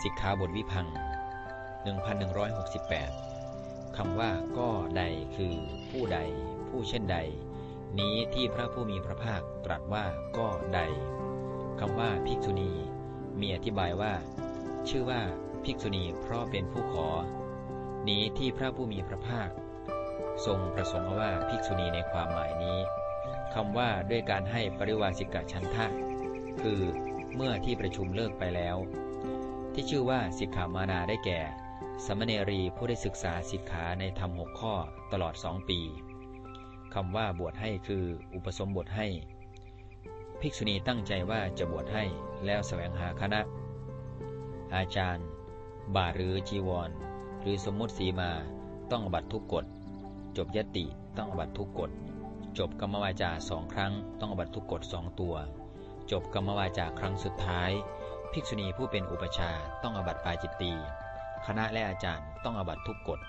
สิกขาบทวิพัง 1168 คำว่าก็ใดคือผู้ใด ผู้เช่นใด นี้ที่พระผู้มีพระภาคตรัสว่าก็ใด คำว่าภิกษุณี มีอธิบายว่า ชื่อว่าภิกษุณีเพราะเป็นผู้ขอ นี้ที่พระผู้มีพระภาค ทรงประสงค์ว่าภิกษุณีในความหมายนี้คำว่าด้วยการให้ปริวาสิกะชันทะคือเมื่อที่ประชุมเลิกไปแล้ว ที่ชื่อว่าสิกขามานาได้แก่ สมณเนรีผู้ได้ศึกษาสิกขาในธรรมหกข้อตลอดสองปีคำว่าบวชให้คืออุปสมบทให้ ภิกษุณีตั้งใจว่าจะบวชให้แล้วแสวงหาคณะ อาจารย์ บาหรือจีวร หรือสมมุติสีมาต้องอบัตทุกกฎ จบยติต้องอบัตทุกกฎ จบกรรมวาจาสองครั้ง ต้องอบัตทุกกฎสองตัว จบกรรมวาจาครั้งสุดท้าย ภิกษุณีผู้เป็นอุปชาต้องอบัติปาจิตตีคณะและอาจารย์ต้องอบัติทุกกฎ